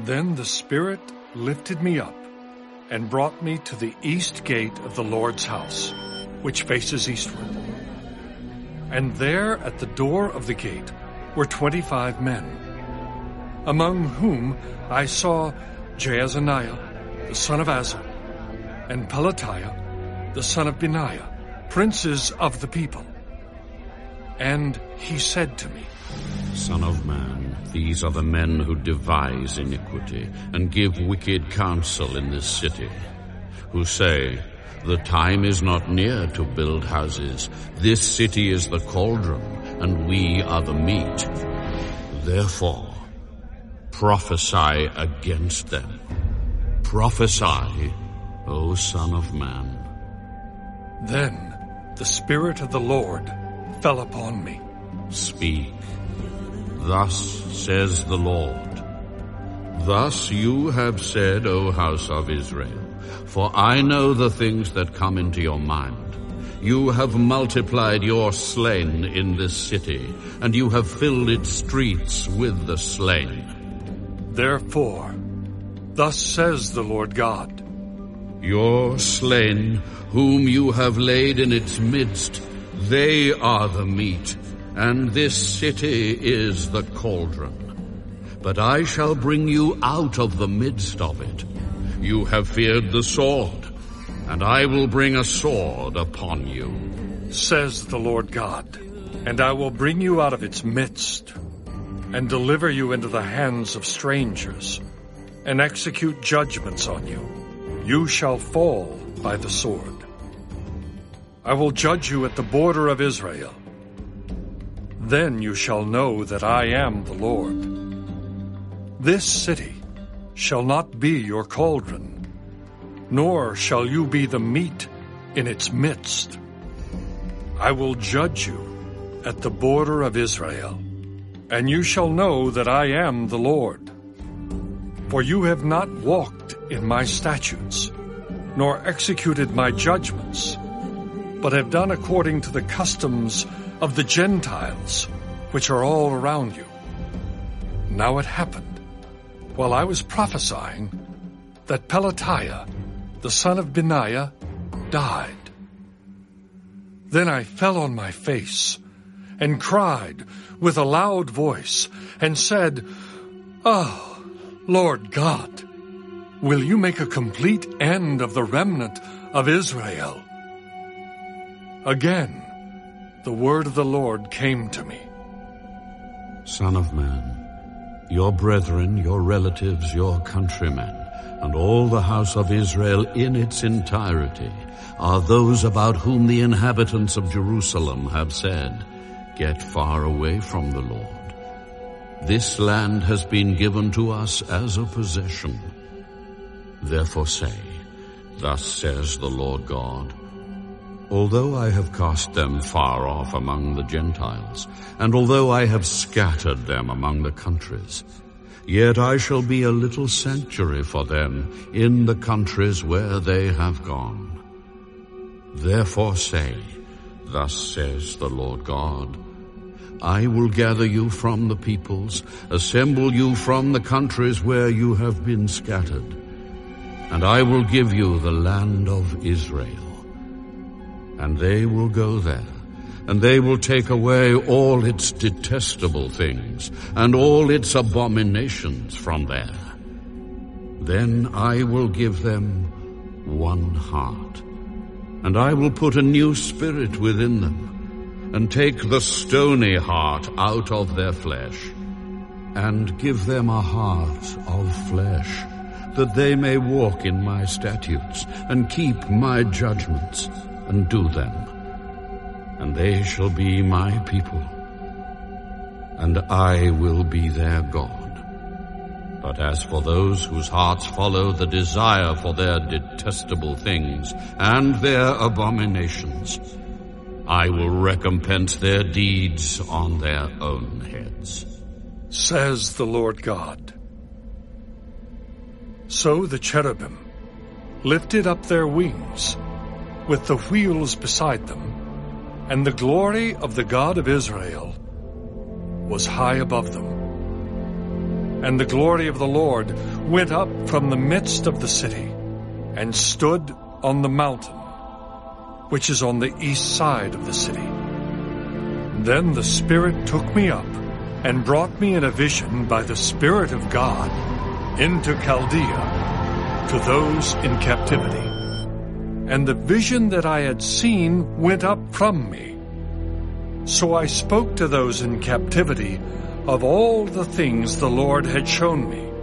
Then the Spirit lifted me up and brought me to the east gate of the Lord's house, which faces eastward. And there at the door of the gate were twenty-five men, among whom I saw Jaazaniah, the son of Azzur, and Pelatiah, the son of Benaiah, princes of the people. And he said to me, Son of man, these are the men who devise iniquity and give wicked counsel in this city, who say, The time is not near to build houses. This city is the cauldron, and we are the meat. Therefore, prophesy against them. Prophesy, O Son of Man. Then the Spirit of the Lord fell upon me. Speak. Thus says the Lord. Thus you have said, O house of Israel, for I know the things that come into your mind. You have multiplied your slain in this city, and you have filled its streets with the slain. Therefore, thus says the Lord God, Your slain, whom you have laid in its midst, they are the meat, and this city is the cauldron. But I shall bring you out of the midst of it. You have feared the sword, and I will bring a sword upon you. says the Lord God, and I will bring you out of its midst, and deliver you into the hands of strangers, and execute judgments on you. You shall fall by the sword. I will judge you at the border of Israel. Then you shall know that I am the Lord. This city shall not be your cauldron, nor shall you be the meat in its midst. I will judge you at the border of Israel, and you shall know that I am the Lord. For you have not walked in my statutes, nor executed my judgments, but have done according to the customs of the Gentiles, which are all around you. Now it happened, while I was prophesying, that Pelatiah, the son of Benaiah, died. Then I fell on my face and cried with a loud voice and said, Oh, Lord God, will you make a complete end of the remnant of Israel? Again, the word of the Lord came to me. Son of man, your brethren, your relatives, your countrymen, and all the house of Israel in its entirety are those about whom the inhabitants of Jerusalem have said, Get far away from the Lord. This land has been given to us as a possession. Therefore say, Thus says the Lord God, Although I have cast them far off among the Gentiles, and although I have scattered them among the countries, yet I shall be a little sanctuary for them in the countries where they have gone. Therefore say, Thus says the Lord God, I will gather you from the peoples, assemble you from the countries where you have been scattered, and I will give you the land of Israel and they will go there, and they will take away all its detestable things, and all its abominations from there. Then I will give them one heart, and I will put a new spirit within them, and take the stony heart out of their flesh, and give them a heart of flesh, that they may walk in my statutes, and keep my judgments and do them, and they shall be my people, and I will be their God. But as for those whose hearts follow the desire for their detestable things and their abominations, I will recompense their deeds on their own heads. Says the Lord God. So the cherubim lifted up their wings with the wheels beside them, and the glory of the God of Israel was high above them. And the glory of the Lord went up from the midst of the city, and stood on the mountain, which is on the east side of the city. Then the Spirit took me up, and brought me in a vision by the Spirit of God into Chaldea, to those in captivity. And the vision that I had seen went up from me. So I spoke to those in captivity of all the things the Lord had shown me.